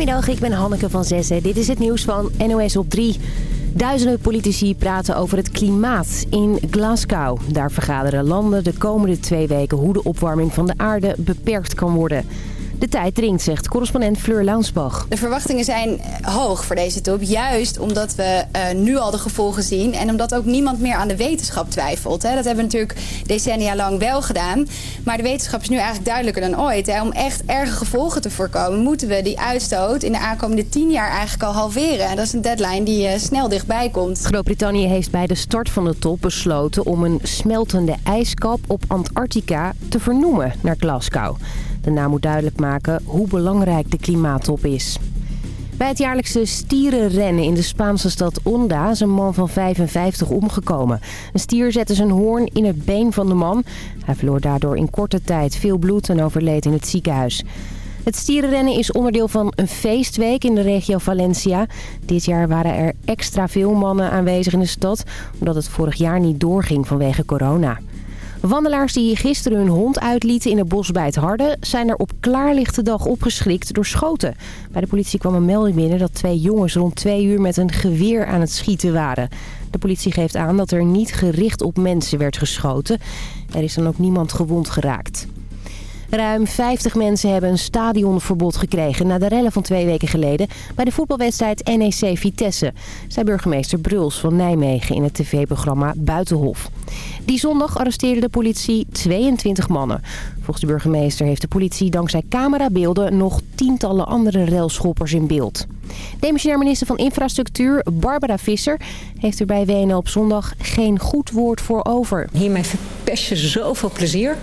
Goedemiddag, ik ben Hanneke van Zessen. Dit is het nieuws van NOS op 3. Duizenden politici praten over het klimaat in Glasgow. Daar vergaderen landen de komende twee weken hoe de opwarming van de aarde beperkt kan worden. De tijd dringt, zegt correspondent Fleur Launsbach. De verwachtingen zijn hoog voor deze top. Juist omdat we uh, nu al de gevolgen zien. En omdat ook niemand meer aan de wetenschap twijfelt. Hè. Dat hebben we natuurlijk decennia lang wel gedaan. Maar de wetenschap is nu eigenlijk duidelijker dan ooit. Hè. Om echt erge gevolgen te voorkomen... moeten we die uitstoot in de aankomende tien jaar eigenlijk al halveren. En dat is een deadline die uh, snel dichtbij komt. Groot-Brittannië heeft bij de start van de top besloten... om een smeltende ijskap op Antarctica te vernoemen naar Glasgow. De naam moet duidelijk maken hoe belangrijk de klimaattop is. Bij het jaarlijkse stierenrennen in de Spaanse stad Onda is een man van 55 omgekomen. Een stier zette zijn hoorn in het been van de man. Hij verloor daardoor in korte tijd veel bloed en overleed in het ziekenhuis. Het stierenrennen is onderdeel van een feestweek in de regio Valencia. Dit jaar waren er extra veel mannen aanwezig in de stad... omdat het vorig jaar niet doorging vanwege corona. Wandelaars die gisteren hun hond uitlieten in het bos bij het Harde... zijn er op klaarlichte dag opgeschrikt door schoten. Bij de politie kwam een melding binnen dat twee jongens rond twee uur met een geweer aan het schieten waren. De politie geeft aan dat er niet gericht op mensen werd geschoten. Er is dan ook niemand gewond geraakt. Ruim 50 mensen hebben een stadionverbod gekregen na de rellen van twee weken geleden bij de voetbalwedstrijd NEC Vitesse, zei burgemeester Bruls van Nijmegen in het tv-programma Buitenhof. Die zondag arresteerde de politie 22 mannen. Volgens de burgemeester heeft de politie dankzij camerabeelden nog tientallen andere relschoppers in beeld. Demissionair minister van Infrastructuur Barbara Visser heeft er bij WNL op zondag geen goed woord voor over. Hiermee verpest je zoveel plezier.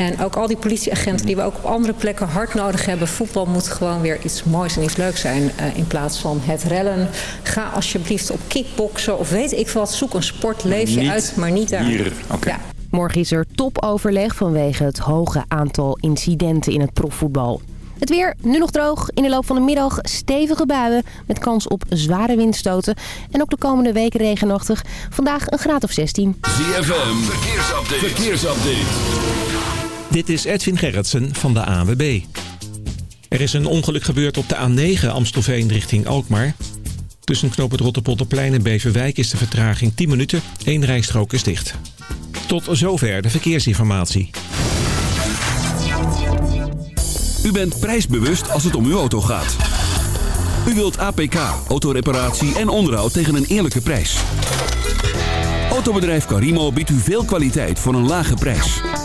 En ook al die politieagenten die we ook op andere plekken hard nodig hebben. Voetbal moet gewoon weer iets moois en iets leuks zijn. Uh, in plaats van het rellen. Ga alsjeblieft op kickboksen of weet ik wat. Zoek een sport, leef je uit, maar niet daar. Hier, okay. ja. Morgen is er topoverleg vanwege het hoge aantal incidenten in het profvoetbal. Het weer, nu nog droog. In de loop van de middag stevige buien met kans op zware windstoten. En ook de komende weken regenachtig. Vandaag een graad of 16. ZFM, verkeersupdate. verkeersupdate. Dit is Edwin Gerritsen van de ANWB. Er is een ongeluk gebeurd op de A9 Amstelveen richting Alkmaar. Tussen knoop het Rotterpolderplein en Beverwijk is de vertraging 10 minuten. Eén rijstrook is dicht. Tot zover de verkeersinformatie. U bent prijsbewust als het om uw auto gaat. U wilt APK, autoreparatie en onderhoud tegen een eerlijke prijs. Autobedrijf Carimo biedt u veel kwaliteit voor een lage prijs.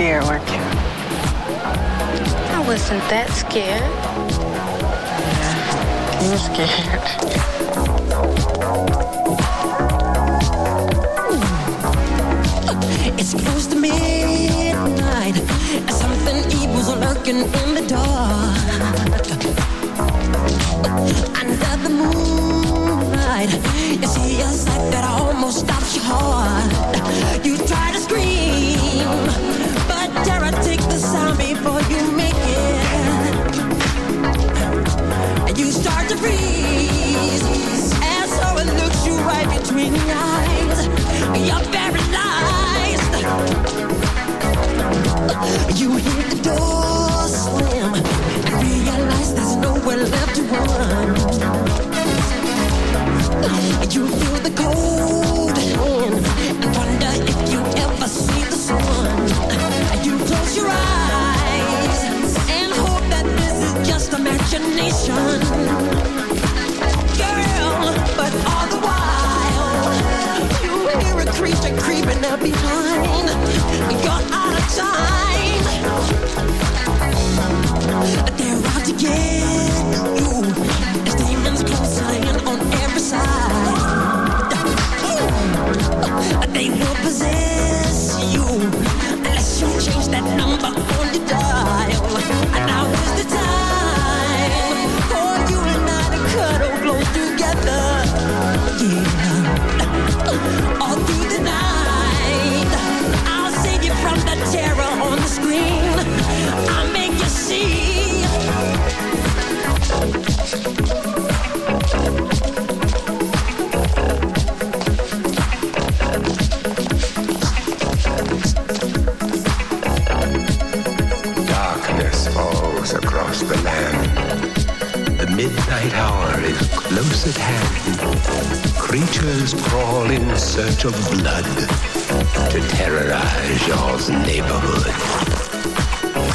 Scared, weren't you? I wasn't that scared. Yeah, you were scared. It's close to midnight. Something evil's lurking in the dark. Under the moonlight, you see a sight that almost stops your heart. You try to scream, eyes. You're paralyzed. You hear the door slam and realize there's nowhere left to run. You feel the cold and wonder if you ever see the sun. You close your eyes and hope that this is just imagination. left behind. You're out of time. Crawl in search of blood to terrorize y'all's neighborhood.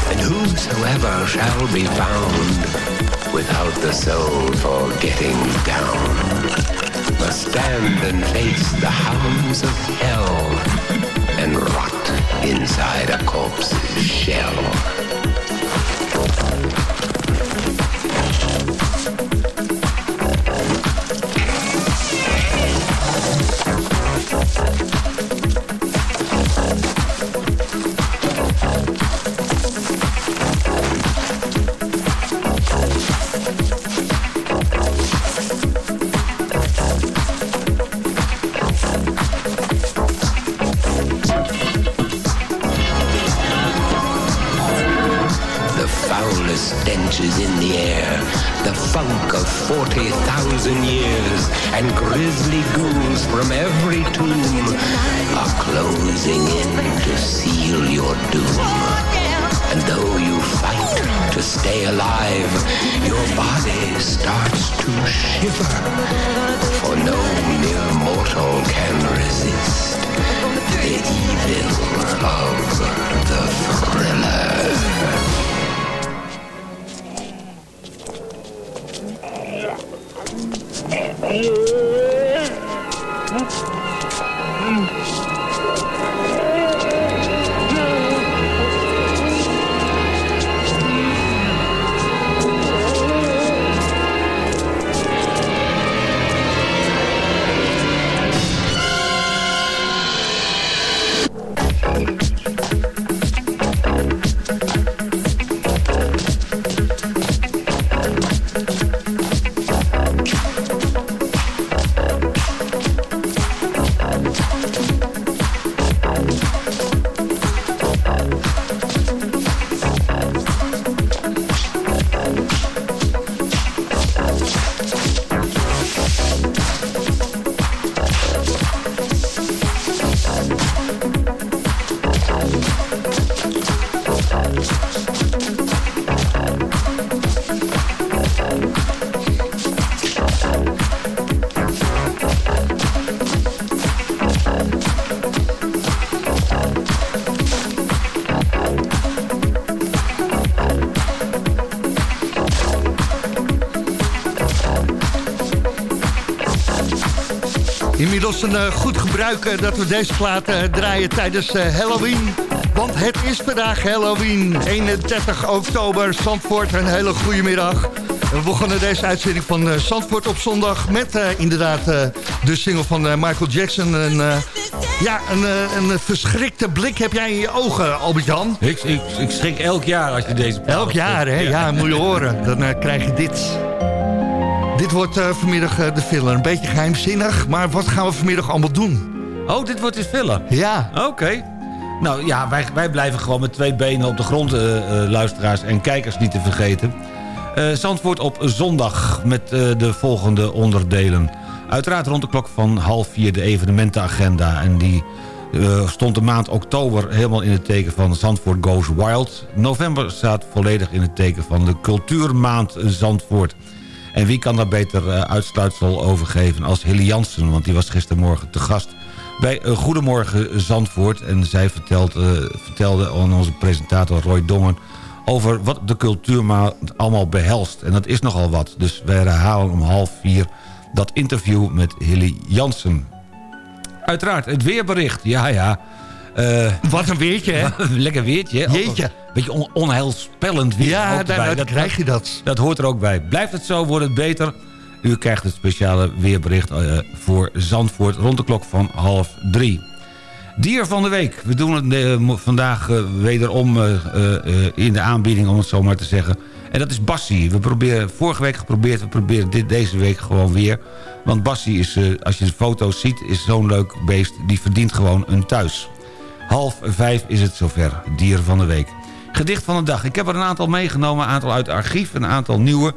And whosoever shall be found without the soul for getting down must stand and face the hounds of hell and rot inside a corpse's shell. Your body starts to shiver, Inmiddels een eh, goed gebruik eh, dat we deze plaat eh, draaien tijdens Halloween. Want het is vandaag Halloween, 31 oktober, Zandvoort. Een hele goede middag. We begonnen deze uitzending van Zandvoort op zondag... met inderdaad de single van Michael Jackson. En, ja, een, een verschrikte blik heb jij in je ogen, Albert-Jan. Ik, ik, ik schrik elk jaar als je deze... Elk jaar, hè? Ja, moet je horen. Dan krijg je dit. Dit wordt eh, vanmiddag eh, de filler. Een beetje geheimzinnig, maar wat gaan we vanmiddag allemaal doen? Oh, dit wordt dus filler? Ja. Oké. Nou ja, wij, wij blijven gewoon met twee benen op de grond, eh, luisteraars en kijkers niet te vergeten. Zandvoort op zondag met de volgende onderdelen. Uiteraard rond de klok van half vier de evenementenagenda. En die stond de maand oktober helemaal in het teken van Zandvoort Goes Wild. November staat volledig in het teken van de cultuurmaand Zandvoort. En wie kan daar beter eh, uitsluitsel over geven als Hilly Jansen... want die was gistermorgen te gast bij eh, Goedemorgen Zandvoort. En zij eh, vertelde aan onze presentator Roy Dongen... over wat de cultuurmaand allemaal behelst. En dat is nogal wat. Dus wij herhalen om half vier dat interview met Hilly Jansen. Uiteraard, het weerbericht. Ja, ja. Eh, Wat een weertje, hè? Lekker weertje. Jeetje. Een Beetje on onheilspellend weer. Ja, daar- daar krijg je dat. Dat hoort er ook bij. Blijft het zo, wordt het beter. U krijgt het speciale weerbericht eh, voor Zandvoort rond de klok van half drie. Dier van de week. We doen het eh, vandaag wederom in de aanbieding, om het zo maar te zeggen. En dat is Bassie. We proberen vorige week geprobeerd, we proberen dit deze week gewoon weer. Want Bassie is, als je de foto's ziet, is zo'n leuk beest. Die verdient gewoon een thuis. Half vijf is het zover. Dier van de week. Gedicht van de dag. Ik heb er een aantal meegenomen. Een aantal uit het archief. Een aantal nieuwe.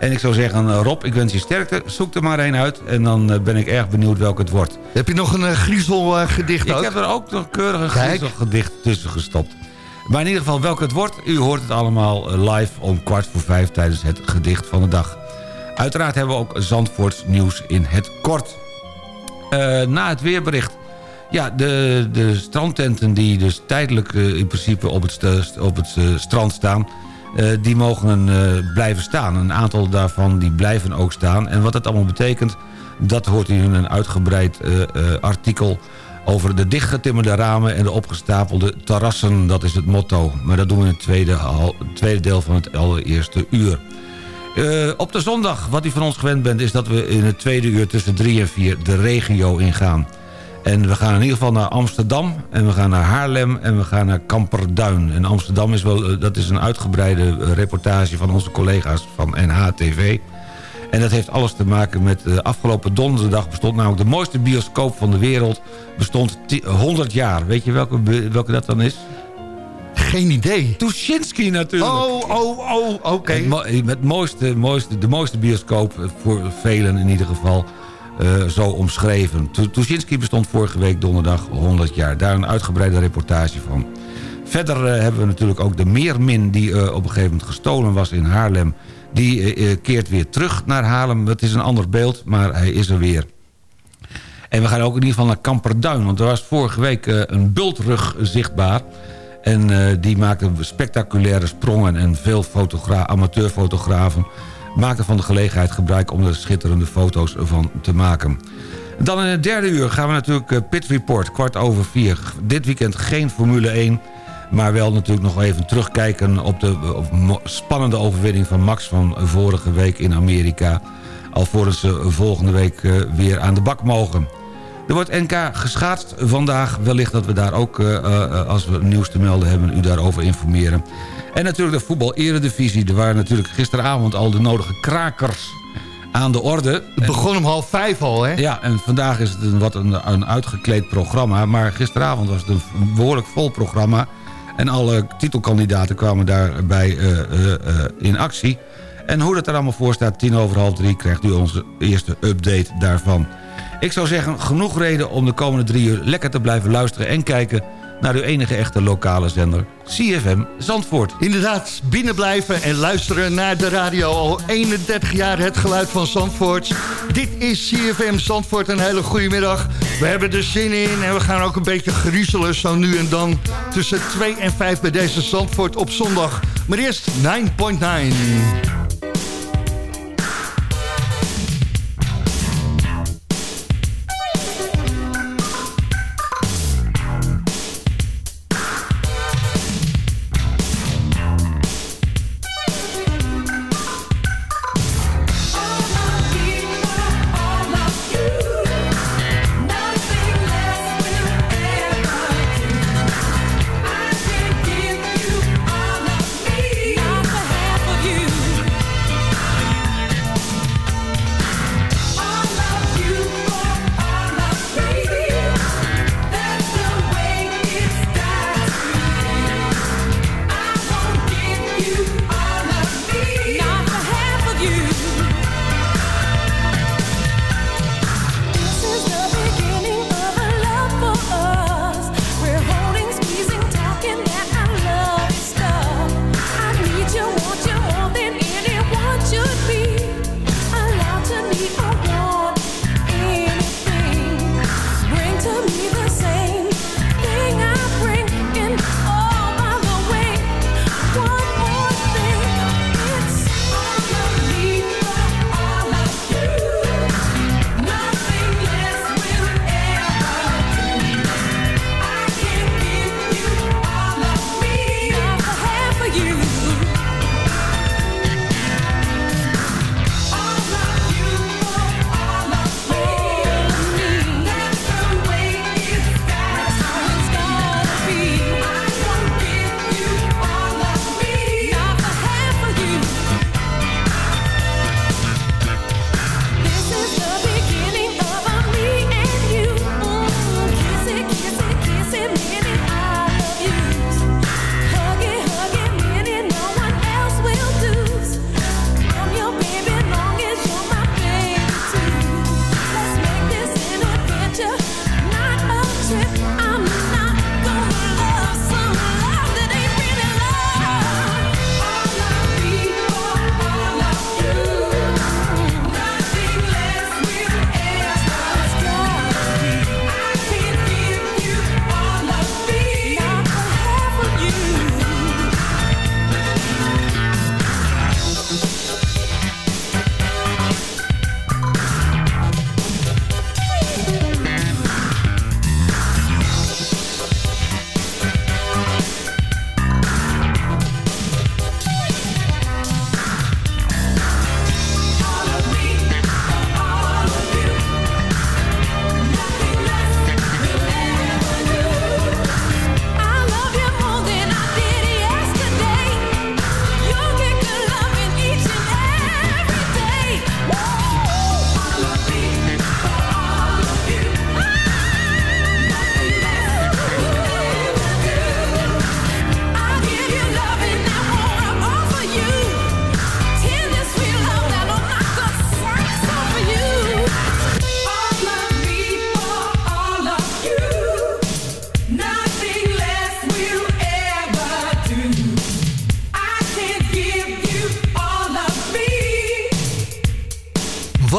En ik zou zeggen, eh, Rob, ik wens je sterkte. Zoek er maar één uit. En dan eh, ben ik erg benieuwd welk het wordt. Heb je nog een uh, griezelgedicht Ik ook? heb er ook nog keurig een griezelgedicht tussen gestopt. Maar in ieder geval welke het wordt, u hoort het allemaal eh, live om kwart voor vijf tijdens het gedicht van de dag. Uiteraard hebben we ook Zandvoorts nieuws in het kort. Uh, na het weerbericht. Ja, de, de strandtenten die dus tijdelijk uh, in principe op het, op het uh, strand staan... die mogen blijven staan. Een aantal daarvan die blijven ook staan. En wat dat allemaal betekent, dat hoort in een uitgebreid artikel over de dichtgetimmerde ramen en de opgestapelde terrassen. Dat is het motto. Maar dat doen we in het tweede, tweede deel van het allereerste uur. Op de zondag, wat u van ons gewend bent... is dat we in het tweede uur tussen drie en vier de regio ingaan. En we gaan in ieder geval naar Amsterdam... en we gaan naar Haarlem en we gaan naar Kamperduin. En Amsterdam is, wel, uh, dat is een uitgebreide reportage van onze collega's van NHTV... En dat heeft alles te maken met de afgelopen donderdag bestond namelijk de mooiste bioscoop van de wereld. Bestond 100 jaar. Weet je welke, welke dat dan is? Geen idee. Tuschinski natuurlijk. Oh, oh, oh, oké. Okay. Mooiste, mooiste, de mooiste bioscoop, eh, voor velen in ieder geval, uh, zo omschreven. Tuschinski bestond vorige week donderdag 100 jaar. Daar een uitgebreide reportage van. Verder uh, hebben we natuurlijk ook de Meermin die uh, op een gegeven moment gestolen was in Haarlem. Die keert weer terug naar Haarlem. Het is een ander beeld, maar hij is er weer. En we gaan ook in ieder geval naar Kamperduin. Want er was vorige week een bultrug zichtbaar. En die maakten spectaculaire sprongen en veel amateurfotografen maakten van de gelegenheid gebruik om er schitterende foto's van te maken. Dan in het derde uur gaan we natuurlijk uh, Pit Report, kwart over vier. Dit weekend geen Formule 1, maar wel natuurlijk nog even terugkijken op de spannende overwinning van Max van vorige week in Amerika. Alvorens ze volgende week uh, weer aan de bak mogen. Er wordt NK geschaatst vandaag. Wellicht dat we daar ook, uh, uh, als we nieuws te melden hebben... u daarover informeren. En natuurlijk de voetbal-eredivisie. Er waren natuurlijk gisteravond al de nodige krakers aan de orde. Het begon om half vijf al, hè? Ja, en vandaag is het een, wat een, een uitgekleed programma. Maar gisteravond was het een behoorlijk vol programma. En alle titelkandidaten kwamen daarbij uh, in actie. En hoe dat er allemaal voor staat, tien over half drie... krijgt u onze eerste update daarvan. Ik zou zeggen, genoeg reden om de komende drie uur lekker te blijven luisteren en kijken naar uw enige echte lokale zender, CFM Zandvoort. Inderdaad, binnen blijven en luisteren naar de radio. Al 31 jaar het geluid van Zandvoort. Dit is CFM Zandvoort, een hele goede middag. We hebben er zin in en we gaan ook een beetje griezelen zo nu en dan... tussen 2 en 5 bij deze Zandvoort op zondag. Maar eerst 9.9.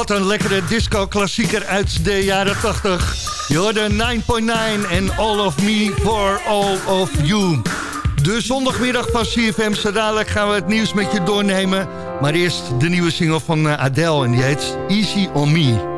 Een lekkere disco-klassieker uit de jaren 80. Je hoorde 9.9 en All of Me for All of You. De zondagmiddag van CFM. Zo dadelijk gaan we het nieuws met je doornemen. Maar eerst de nieuwe single van eh, Adele en die heet Easy On Me.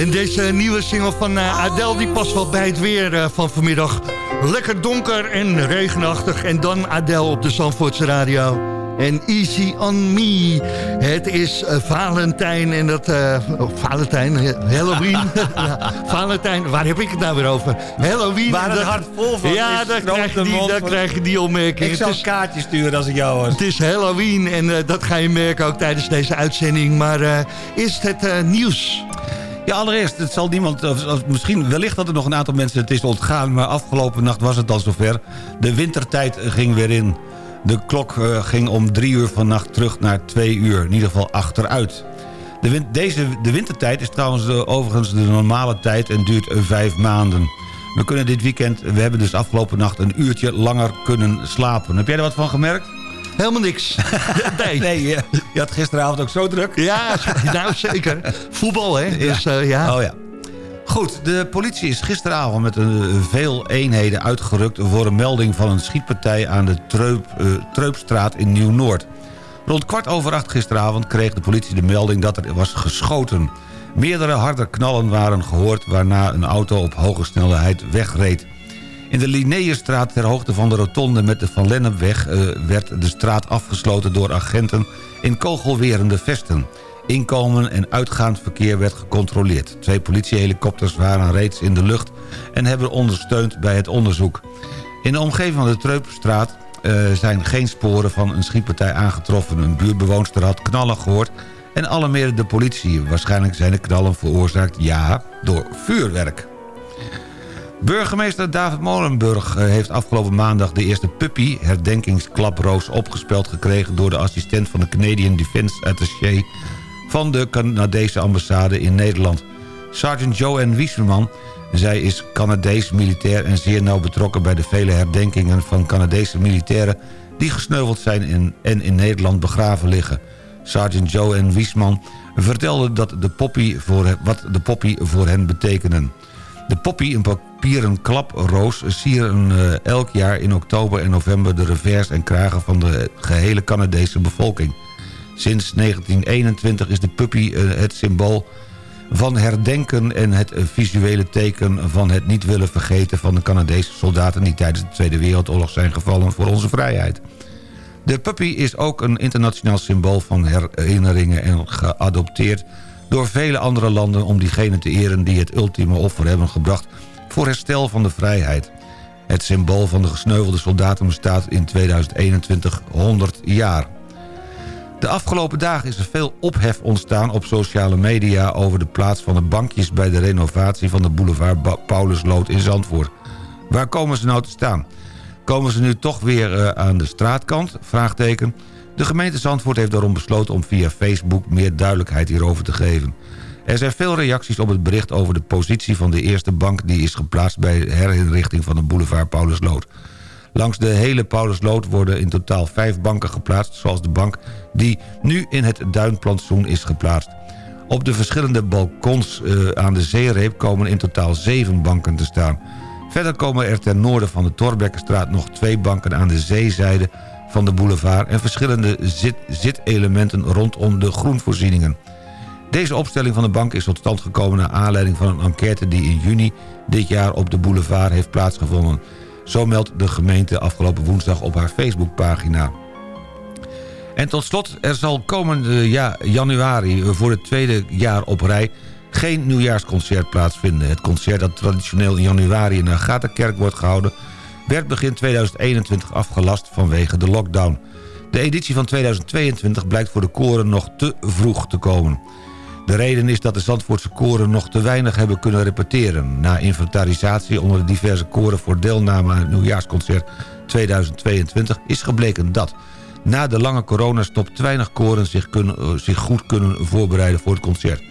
En deze nieuwe single van eh, Adele die past wel bij het weer eh, van vanmiddag. Lekker donker en regenachtig. En dan Adele op de Zandvoortse radio. En Easy on Me. Het is eh, Valentijn en dat... oh, Valentijn, Halloween. ja, Valentijn, waar heb ik het nou weer over? Halloween. Waar het dat- hart vol van Ja, is, stroomt krijg, je die, van- krijg je die opmerking. Ik zou een kaartje sturen als ik jou was. het is Halloween en dat ga je merken ook tijdens deze uitzending. Maar eh is het nieuws? Ja, allereerst, het zal niemand, misschien wellicht dat er nog een aantal mensen het is ontgaan... maar afgelopen nacht was het al zover. De wintertijd ging weer in. De klok eh, ging om drie uur vannacht terug naar twee uur. In ieder geval achteruit. De, win- deze, de wintertijd is trouwens eh, overigens de normale tijd en duurt eh, vijf maanden. We kunnen dit weekend, we hebben dus afgelopen nacht een uurtje langer kunnen slapen. Heb jij er wat van gemerkt? Helemaal niks. nee. Nee, je, je had gisteravond ook zo druk. Ja, nou zeker. Voetbal, hè? Dus eh, ja. Oh ja. Goed, de politie is gisteravond met een, veel eenheden uitgerukt... voor een melding van een schietpartij aan de Treup, eh, Treupstraat in Nieuw-Noord. Rond kwart over acht gisteravond kreeg de politie de melding dat er was geschoten. Meerdere harde knallen waren gehoord... waarna een auto op hoge snelheid wegreed. In de Linnaeusstraat ter hoogte van de rotonde met de Van Lennepweg... eh, werd de straat afgesloten door agenten in kogelwerende vesten. Inkomen en uitgaand verkeer werd gecontroleerd. Twee politiehelikopters waren reeds in de lucht... en hebben ondersteund bij het onderzoek. In de omgeving van de Treupstraat eh, zijn geen sporen van een schietpartij aangetroffen. Een buurtbewoonster had knallen gehoord en alarmeerde de politie. Waarschijnlijk zijn de knallen veroorzaakt, ja, door vuurwerk. Burgemeester David Molenburg eh, heeft afgelopen maandag de eerste puppy... herdenkingsklaproos opgespeld gekregen... door de assistent van de Canadian Defense Attaché... van de Canadese ambassade in Nederland. Sergeant Joanne Wieserman zij is Canadees militair en zeer nauw betrokken... bij de vele herdenkingen van Canadese militairen... die gesneuveld zijn in, en in Nederland begraven liggen. Sergeant Joanne Wiesman vertelde dat de poppy voor, wat de poppy voor hen betekenen. De poppy, een papieren klaproos, sieren eh, elk jaar in oktober en november... de revers en kragen van de gehele Canadese bevolking. Sinds 1921 is de puppy eh, het symbool van herdenken... en het visuele teken van het niet willen vergeten... van de Canadese soldaten die tijdens de Tweede Wereldoorlog zijn gevallen voor onze vrijheid. De puppy is ook een internationaal symbool van herinneringen... en geadopteerd door vele andere landen om diegenen te eren... die het ultieme offer hebben gebracht voor herstel van de vrijheid. Het symbool van de gesneuvelde soldaten bestaat in 2021 100 jaar. De afgelopen dagen is er veel ophef ontstaan op sociale media... over de plaats van de bankjes bij de renovatie van de boulevard Paulusloot in Zandvoort. Waar komen ze nou te staan? Komen ze nu toch weer eh, aan de straatkant? Vraagteken. De gemeente Zandvoort heeft daarom besloten om via Facebook meer duidelijkheid hierover te geven. Er zijn veel reacties op het bericht over de positie van de eerste bank... die is geplaatst bij de herinrichting van de boulevard Paulusloot. Langs de hele Paulusloot worden in totaal vijf banken geplaatst... zoals de bank die nu in het duinplantsoen is geplaatst. Op de verschillende balkons eh, aan de zeereep komen in totaal zeven banken te staan. Verder komen er ten noorden van de Torbekkenstraat nog twee banken aan de zeezijde van de boulevard... en verschillende zit- zitelementen rondom de groenvoorzieningen. Deze opstelling van de bank is tot stand gekomen... naar aanleiding van een enquête die in juni dit jaar op de boulevard heeft plaatsgevonden. Zo meldt de gemeente afgelopen woensdag op haar Facebookpagina. En tot slot, er zal komende ja, januari voor het tweede jaar op rij... geen nieuwjaarsconcert plaatsvinden. Het concert dat traditioneel in januari in de wordt gehouden... werd begin 2021 afgelast vanwege de lockdown. De editie van 2022 blijkt voor de koren nog te vroeg te komen. De reden is dat de Zandvoortse koren nog te weinig hebben kunnen repeteren. Na inventarisatie onder de diverse koren voor deelname aan het nieuwjaarsconcert 2022 is gebleken dat... na de lange coronastop te weinig koren zich, kunnen, eh, zich goed kunnen voorbereiden voor het concert.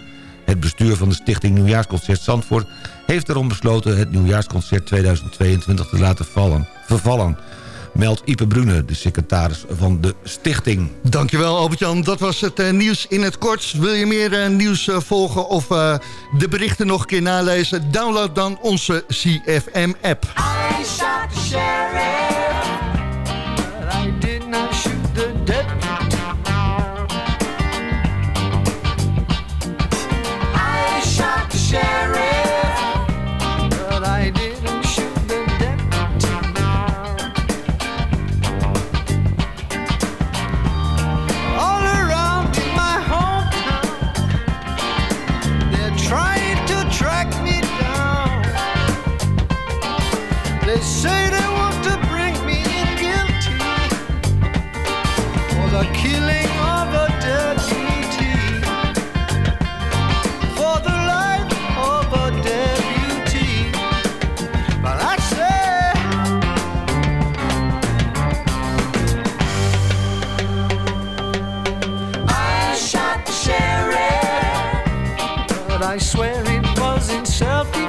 Het bestuur van de stichting Nieuwjaarsconcert Zandvoort heeft erom besloten het Nieuwjaarsconcert 2022 te laten vallen, vervallen meldt Ipe Brune, de secretaris van de stichting. Dankjewel Albert-Jan, dat was het eh, nieuws in het kort. Wil je meer eh, nieuws eh, volgen of de berichten nog een keer nalezen? Download dan onze CFM-app. I swear it was in self-defense.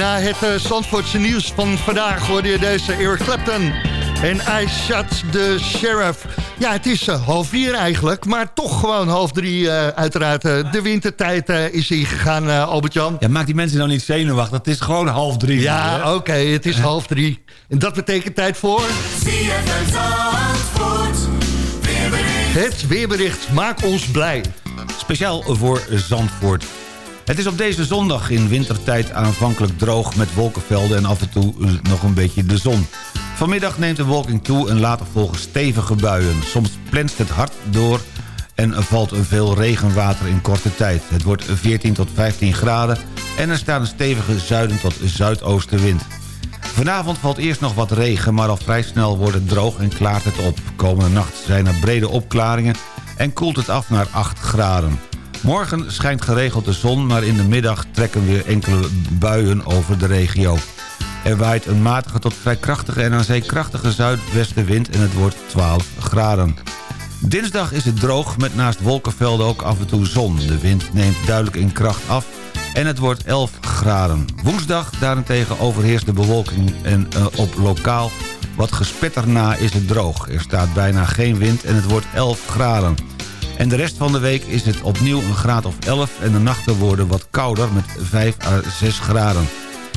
Na het uh, Zandvoortse nieuws van vandaag hoorde je deze Eric Clapton. En I shot the sheriff. Ja, het is uh, half vier eigenlijk, maar toch gewoon half drie uh, uiteraard. de wintertijd is ingegaan, Albert-Jan. Ja, maak die mensen nou niet zenuwachtig. Het is gewoon half drie. Ja, oké, okay, het is half drie. En dat betekent tijd voor... Het weerbericht, maak ons blij. Speciaal voor Zandvoort. Het is op deze zondag in wintertijd aanvankelijk droog met wolkenvelden en af en toe nog een beetje de zon. Vanmiddag neemt de wolking toe en later volgen stevige buien. Soms plenst het hard door en valt veel regenwater in korte tijd. Het wordt 14 tot 15 graden en er staat een stevige zuiden tot zuidoostenwind. Vanavond valt eerst nog wat regen, maar al vrij snel wordt het droog en klaart het op. Komende nacht zijn er brede opklaringen en koelt het af naar 8 graden. Morgen schijnt geregeld de zon, maar in de middag trekken weer enkele buien over de regio. Er waait een matige tot vrij krachtige en aan zee krachtige zuidwestenwind en het wordt 12 graden. Dinsdag is het droog met naast wolkenvelden ook af en toe zon. De wind neemt duidelijk in kracht af en het wordt 11 graden. Woensdag daarentegen overheerst de bewolking en uh, op lokaal wat gespetter na is het droog. Er staat bijna geen wind en het wordt 11 graden. En de rest van de week is het opnieuw een graad of 11... en de nachten worden wat kouder met 5 à 6 graden.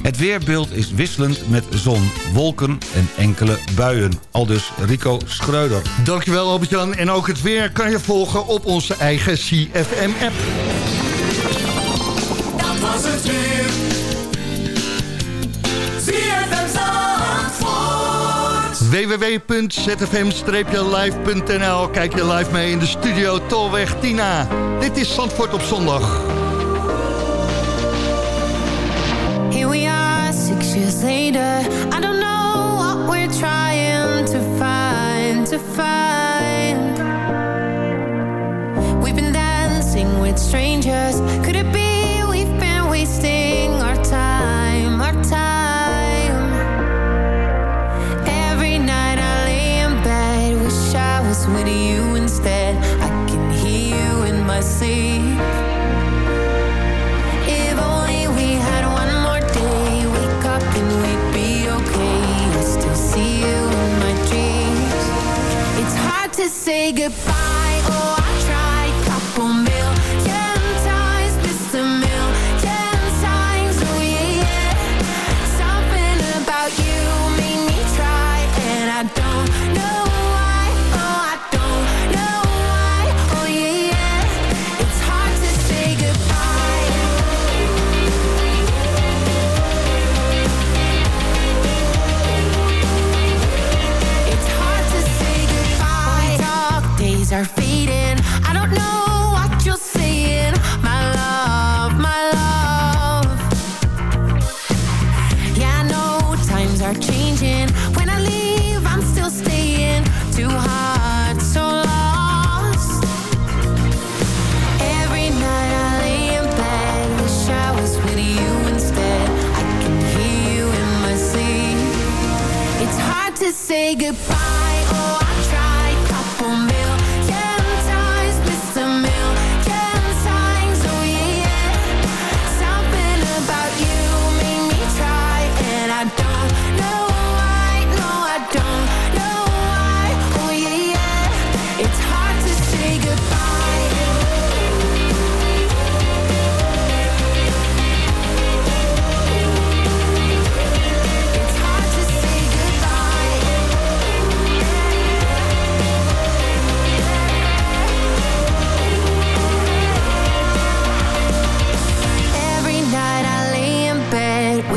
Het weerbeeld is wisselend met zon, wolken en enkele buien. Aldus Rico Schreuder. Dankjewel Albert-Jan. En ook het weer kan je volgen op onze eigen CFM-app. Dat was het weer. www.zfm-live.nl Kijk je live mee in de studio Tolweg Tina. Dit is Zandvoort op zondag. Here we are, six years later. I don't know what we're trying to find, to find. We've been dancing with strangers. Could it be say goodbye.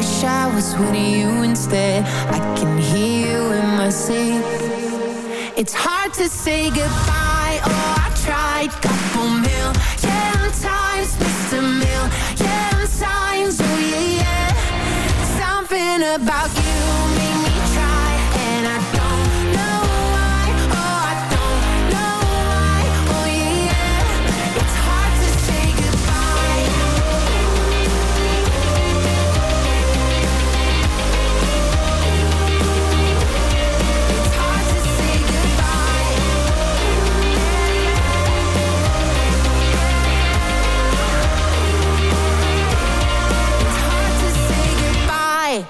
Wish I was with you instead. I can hear you in my sleep. It's hard to say goodbye. Oh, I tried couple million times, missed a million times. Oh yeah, yeah. Something about you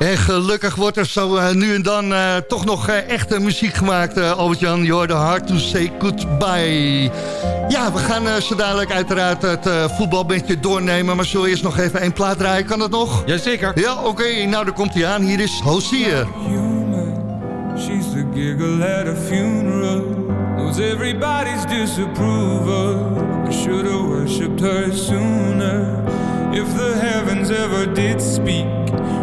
En gelukkig wordt er zo eh, nu en dan eh, toch nog eh, echte muziek gemaakt, uh, Albert-Jan. Je Hard to Say Goodbye. Ja, we gaan eh, zo dadelijk uiteraard het eh, voetbalbandje doornemen. Maar zullen we eerst nog even één plaat draaien? Kan dat nog? Jazeker. Ja, oké. Nou, dan komt hij aan. Hier is Hosier. She's the giggle at a funeral. Knows everybody's disapproval. I should have worshipped her sooner. If the heavens ever did speak,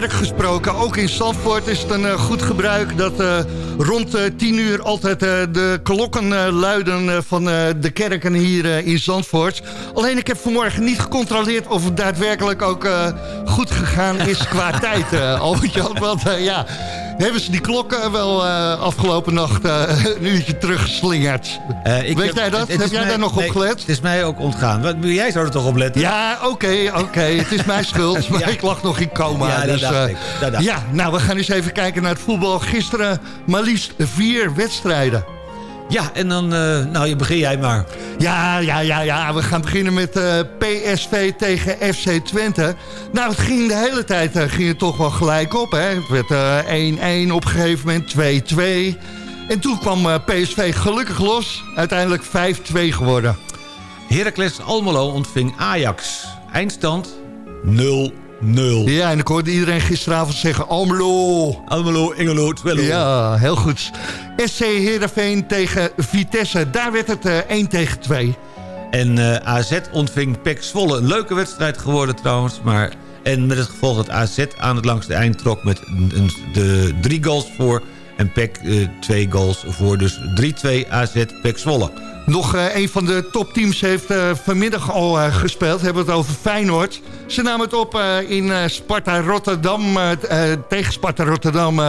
kerk gesproken, ook in Zandvoort is het een eh, goed gebruik... dat eh, rond eh, 10 uur altijd eh, de klokken eh, luiden eh, van eh, de kerken hier eh, in Zandvoort. Alleen ik heb vanmorgen niet gecontroleerd of het daadwerkelijk ook eh, goed gegaan is qua tijd, eh Albert-Jan. Want eh, ja, hebben ze die klokken wel eh, afgelopen nacht eh, een uurtje teruggeslingerd? Eh, ik Weet heb- jij dat? heb jij mij- daar nog nee, op gelet? Het is mij ook ontgaan. Wat, jij zou er toch op letten? Ja, oké, oké. Het is mijn schuld, maar ik lag nog in coma. Ja, dat dus, dacht ik. Dacht ja, nou, we gaan eens even kijken naar het voetbal. Gisteren maar liefst vier wedstrijden. Ja, en dan, nou, je begin jij maar. Ja, ja, ja, ja. We gaan beginnen met eh, PSV tegen FC Twente. Nou, het ging de hele tijd eh, ging het toch wel gelijk op. Hè? Het werd eh, 1-1 op een gegeven moment, 2-2. En toen kwam eh, PSV gelukkig los. Uiteindelijk 5-2 geworden. Heracles Almelo ontving Ajax. Eindstand 0-0. Ja, en ik hoorde iedereen gisteravond zeggen... Almelo. Almelo, Engelo, Twello. Ja, heel goed. SC Heerenveen tegen Vitesse. Daar werd het eh 1 tegen 2. En eh, AZ ontving PEC Zwolle. Een leuke wedstrijd geworden trouwens. Maar, en met het gevolg dat AZ aan het langste eind trok met een, de drie goals voor. En PEC eh, twee goals voor. Dus 3-2 AZ PEC Zwolle. Nog eh, een van de topteams heeft eh, vanmiddag al eh, gespeeld. Hebben we het over Feyenoord. Ze namen het op in Sparta Rotterdam. tegen Sparta Rotterdam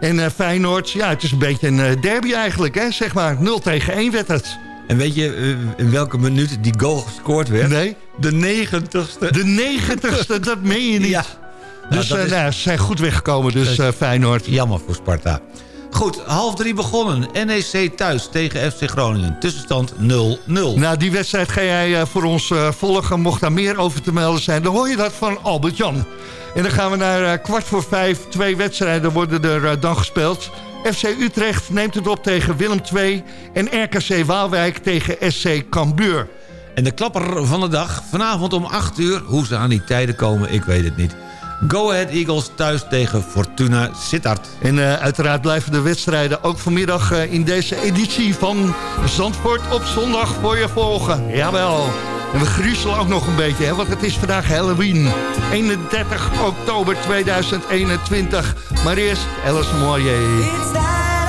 en Feyenoord. Ja, het is een beetje een derby eigenlijk, hè, zeg maar. 0 tegen 1 werd het. En weet je in welke minuut die goal gescoord werd? Nee. De negentigste. De 90ste, dat meen je niet. Ja. Dus Nou, dat is- nou, ze zijn goed weggekomen, dus Feyenoord. Jammer voor Sparta. Goed, half drie begonnen. NEC thuis tegen FC Groningen. Tussenstand 0-0. Nou, die wedstrijd ga jij eh, voor ons eh, volgen. Mocht daar meer over te melden zijn, dan hoor je dat van Albert-Jan. En dan gaan we naar eh, kwart voor vijf. Twee wedstrijden worden er dan gespeeld. FC Utrecht neemt het op tegen Willem II. En RKC Waalwijk tegen SC Cambuur. En de klapper van de dag, vanavond om 8 uur. Hoe ze aan die tijden komen, ik weet het niet. Go Ahead Eagles thuis tegen Fortuna Sittard. En eh, uiteraard blijven de wedstrijden ook vanmiddag eh, in deze editie van Zandvoort op zondag voor je volgen. Jawel. En we gruzelen ook nog een beetje, hè, want het is vandaag Halloween. 31 oktober 2021. Maar eerst Alice Moyer.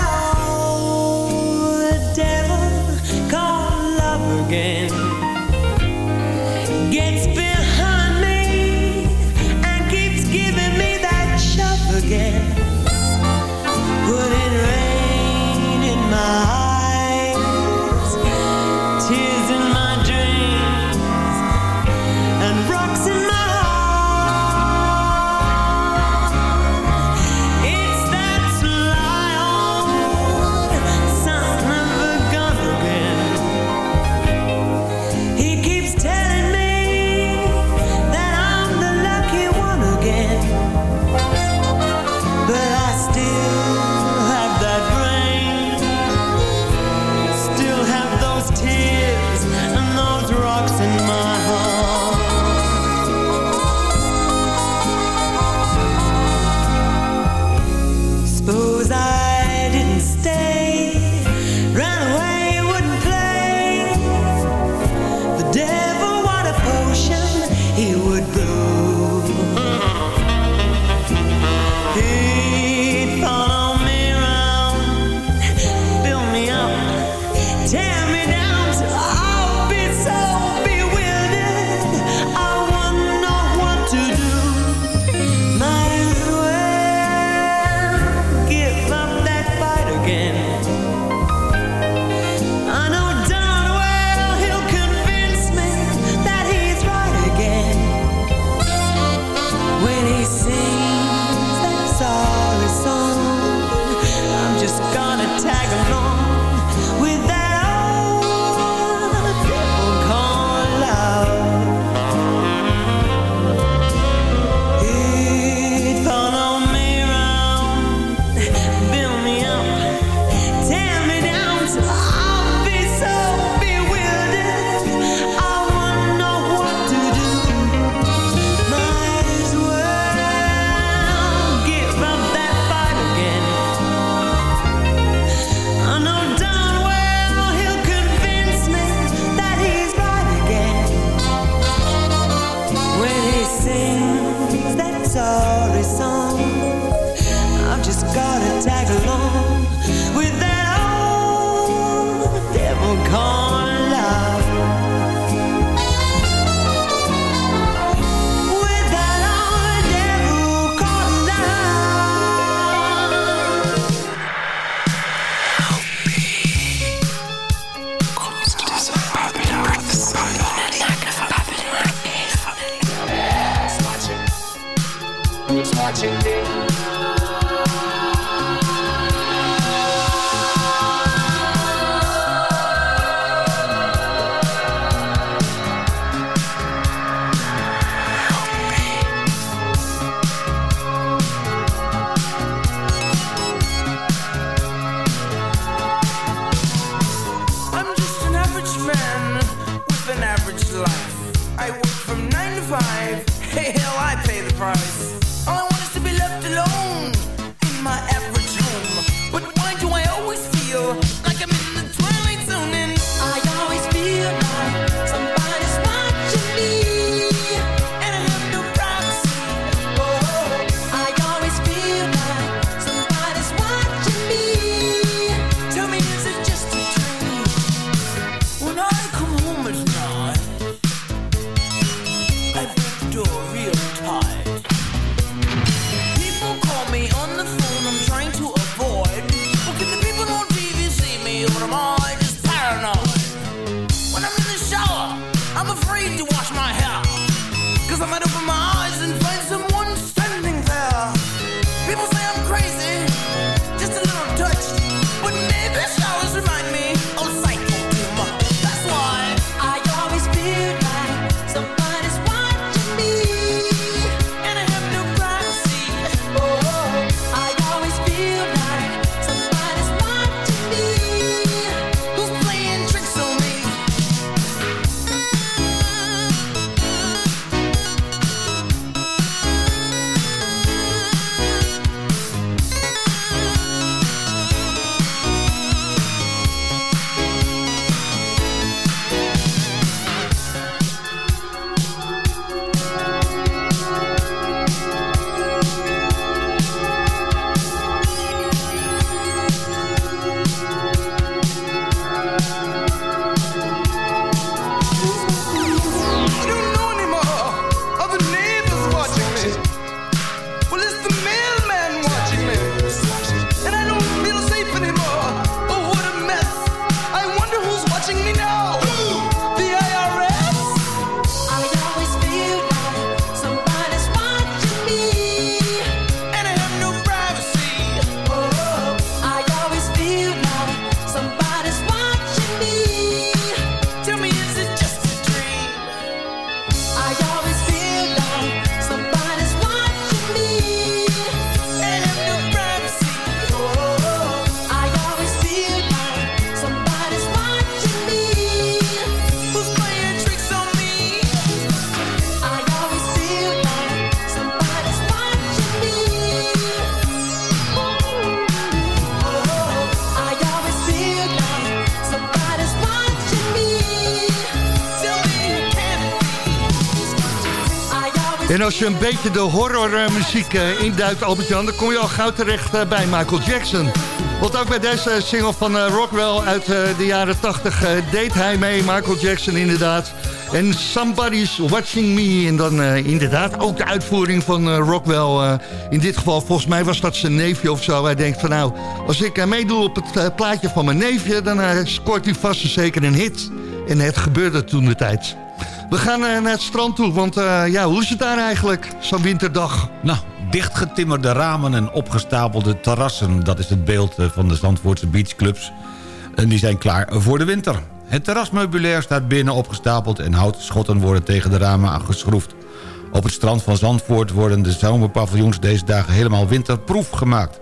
En als je een beetje de horrormuziek eh, induikt, Albert-Jan... dan kom je al gauw terecht eh, bij Michael Jackson. Want ook bij deze single van eh, Rockwell uit de jaren 80 eh, deed hij mee. Michael Jackson inderdaad. En Somebody's Watching Me. En dan inderdaad ook de uitvoering van Rockwell. in dit geval, volgens mij was dat zijn neefje of zo. Hij denkt van nou, als ik meedoe op het plaatje van mijn neefje... dan scoort hij vast en zeker een hit. En het gebeurde toen de tijd. We gaan eh, naar het strand toe, want eh, ja, hoe is het daar eigenlijk, zo'n winterdag? Nou, dichtgetimmerde ramen en opgestapelde terrassen. Dat is het beeld eh, van de Zandvoortse beachclubs. En die zijn klaar voor de winter. Het terrasmeubilair staat binnen opgestapeld... en houten schotten worden tegen de ramen aangeschroefd. Op het strand van Zandvoort worden de zomerpaviljoens deze dagen helemaal winterproef gemaakt.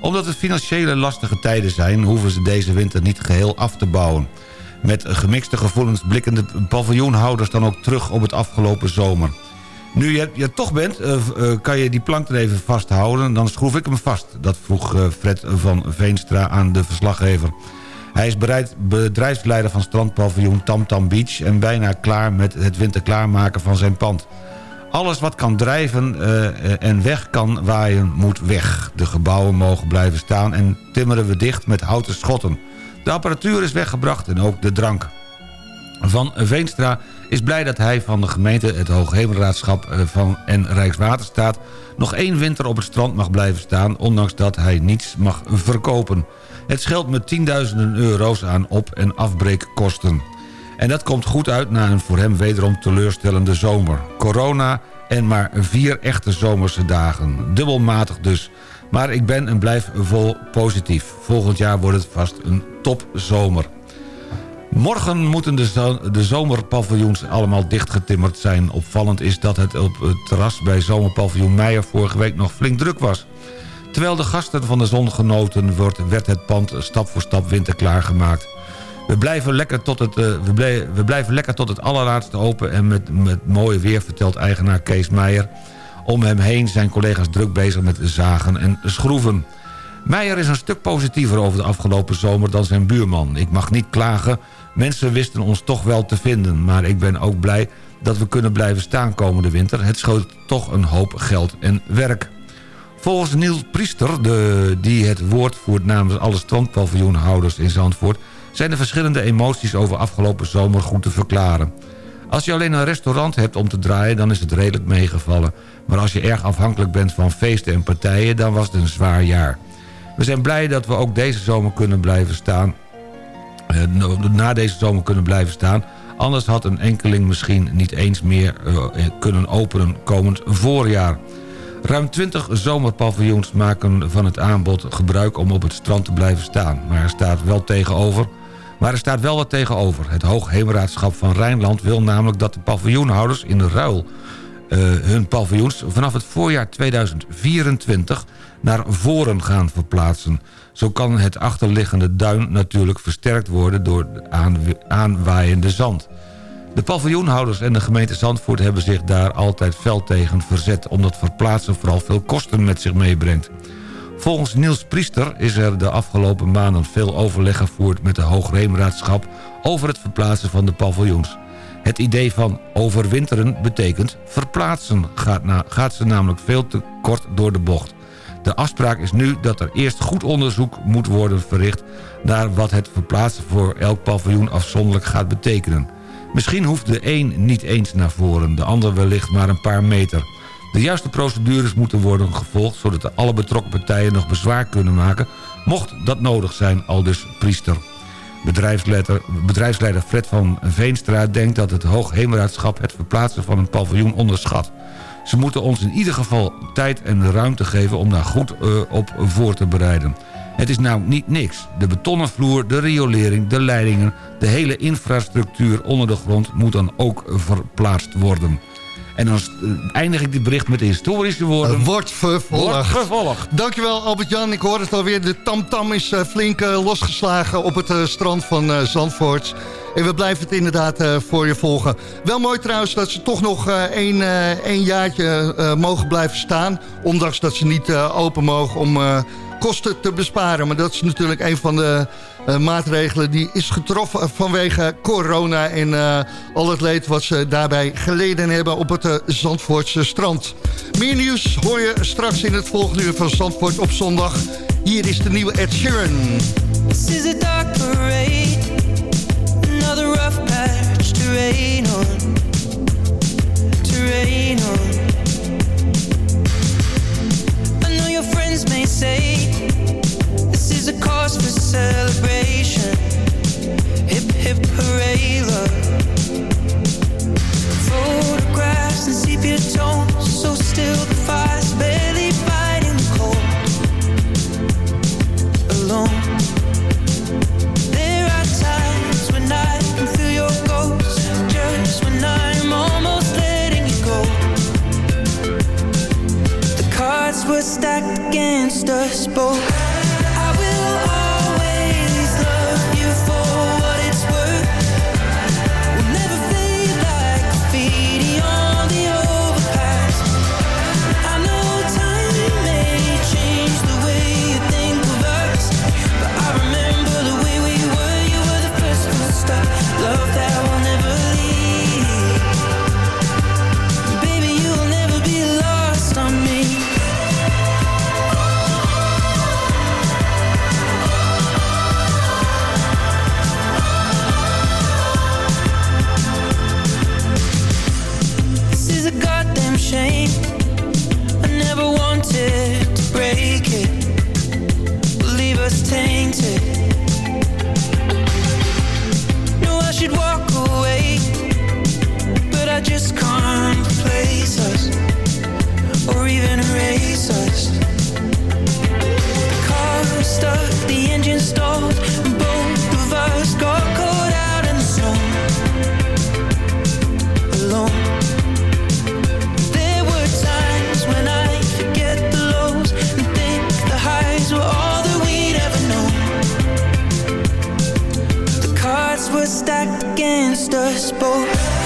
Omdat het financiële lastige tijden zijn... hoeven ze deze winter niet geheel af te bouwen. Met gemixte gevoelens blikken de paviljoenhouders dan ook terug op het afgelopen zomer. Nu je, je toch bent, eh, eh, kan je die plank er even vasthouden... dan schroef ik hem vast. Dat vroeg eh, Fred van Veenstra aan de verslaggever. Hij is bereid bedrijfsleider van strandpaviljoen Tam Tam Beach... en bijna klaar met het winterklaarmaken van zijn pand. Alles wat kan drijven en weg kan waaien, moet weg. De gebouwen mogen blijven staan en timmeren we dicht met houten schotten. De apparatuur is weggebracht en ook de drank. Van Veenstra is blij dat hij van de gemeente, het Hooghemelraadschap eh, van en Rijkswaterstaat... nog één winter op het strand mag blijven staan... ondanks dat hij niets mag verkopen. Het scheelt met tienduizenden euro's aan op- en afbreekkosten. En dat komt goed uit na een voor hem wederom teleurstellende zomer. Corona en maar vier echte zomerse dagen. Dubbelmatig dus. Maar ik ben en blijf vol positief. Volgend jaar wordt het vast een topzomer. Morgen moeten de, de zomerpaviljoens allemaal dichtgetimmerd zijn. Opvallend is dat het op het terras bij zomerpaviljoen Meijer... vorige week nog flink druk was. Terwijl de gasten van de zon genoten wordt... werd het pand stap voor stap winterklaar gemaakt. We blijven lekker tot het, uh, we, we blijven lekker tot het allerlaatste open... en met, met mooie weer vertelt eigenaar Kees Meijer. Om hem heen zijn collega's druk bezig met zagen en schroeven. Meijer is een stuk positiever over de afgelopen zomer dan zijn buurman. Ik mag niet klagen, mensen wisten ons toch wel te vinden... maar ik ben ook blij dat we kunnen blijven staan komende winter. Het schoot toch een hoop geld en werk. Volgens Niels Priester, de, die het woord voert namens alle strandpaviljoenhouders in Zandvoort... zijn de verschillende emoties over afgelopen zomer goed te verklaren. Als je alleen een restaurant hebt om te draaien, dan is het redelijk meegevallen. Maar als je erg afhankelijk bent van feesten en partijen, dan was het een zwaar jaar. We zijn blij dat we ook deze zomer kunnen blijven staan. Eh, na deze zomer kunnen blijven staan. Anders had een enkeling misschien niet eens meer uh, kunnen openen komend voorjaar. Ruim 20 zomerpaviljoens maken van het aanbod gebruik om op het strand te blijven staan. Maar er staat wel tegenover... Maar er staat wel wat tegenover. Het Hoogheemraadschap van Rijnland wil namelijk dat de paviljoenhouders in de ruil... Uh, hun paviljoens vanaf het voorjaar 2024 naar voren gaan verplaatsen. Zo kan het achterliggende duin natuurlijk versterkt worden door aanwaaiende zand. De paviljoenhouders en de gemeente Zandvoort hebben zich daar altijd fel tegen verzet... omdat verplaatsen vooral veel kosten met zich meebrengt. Volgens Niels Priester is er de afgelopen maanden veel overleg gevoerd... met de Hoogheemraadschap over het verplaatsen van de paviljoens. Het idee van overwinteren betekent verplaatsen... gaat, gaat ze namelijk veel te kort door de bocht. De afspraak is nu dat er eerst goed onderzoek moet worden verricht... naar wat het verplaatsen voor elk paviljoen afzonderlijk gaat betekenen. Misschien hoeft de een niet eens naar voren, de ander wellicht maar een paar meter. De juiste procedures moeten worden gevolgd... zodat alle betrokken partijen nog bezwaar kunnen maken... mocht dat nodig zijn, aldus priester. Bedrijfsleider, Fred van Veenstra denkt dat het Hoogheemraadschap... het verplaatsen van een paviljoen onderschat. Ze moeten ons in ieder geval tijd en ruimte geven om daar goed uh, op voor te bereiden. Het is nou niet niks. De betonnen vloer, de riolering, de leidingen... de hele infrastructuur onder de grond moet dan ook verplaatst worden. En dan eindig ik dit bericht met de historische woorden. Wordt vervolgd. Wordt vervolgd. Dankjewel Albert-Jan. Ik hoor het alweer. De tamtam is uh, flink uh, losgeslagen op het uh, strand van Zandvoort. En we blijven het inderdaad voor je volgen. Wel mooi trouwens dat ze toch nog één, één jaartje mogen blijven staan. Ondanks dat ze niet open mogen om kosten te besparen. Maar dat is natuurlijk een van de maatregelen die is getroffen vanwege corona... en al het leed wat ze daarbij geleden hebben op het Zandvoortse strand. Meer nieuws hoor je straks in het volgende uur van Zandvoort op zondag. Hier is de nieuwe Ed Sheeran. Is to rain on stacked against us both.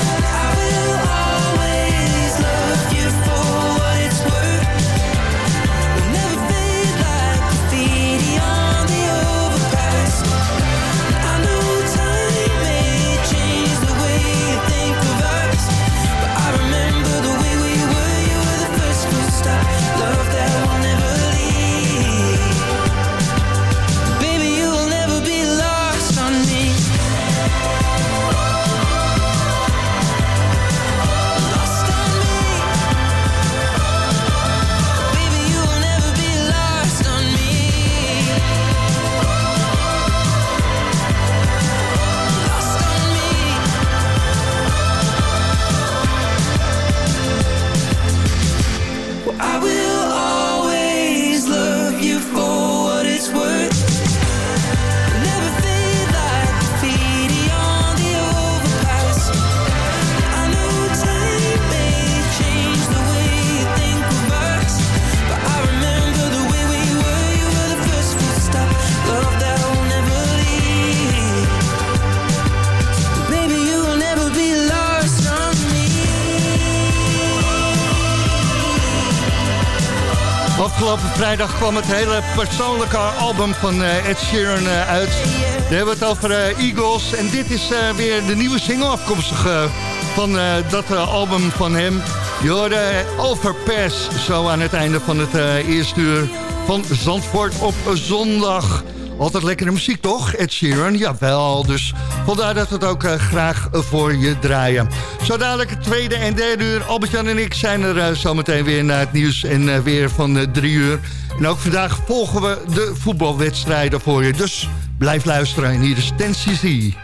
Vrijdag kwam het hele persoonlijke album van eh, Ed Sheeran eh, uit. We hebben het over eh, Eagles. En dit is weer de nieuwe single afkomstig van dat album van hem. Je Overpass zo aan het einde van het eerste uur van Zandvoort op zondag. Altijd lekkere muziek toch, Ed Sheeran? Jawel, dus vandaar dat we het ook eh, graag voor je draaien. Zo dadelijk het tweede en derde uur. Albert-Jan en ik zijn er uh, zometeen weer naar het nieuws en uh, weer van drie uur. En ook vandaag volgen we de voetbalwedstrijden voor je. Dus blijf luisteren en hier is Ten.